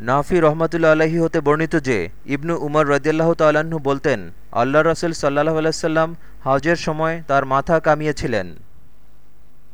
নাফি রহমতুল্লা আলহী হতে বর্ণিত যে, ইবনু উমর রদিয়াল্লাহ তাল্লাহ্ন বলতেন আল্লাহ রসুল সাল্লাহ আলাইসাল্লাম হজের সময় তার মাথা কামিয়েছিলেন।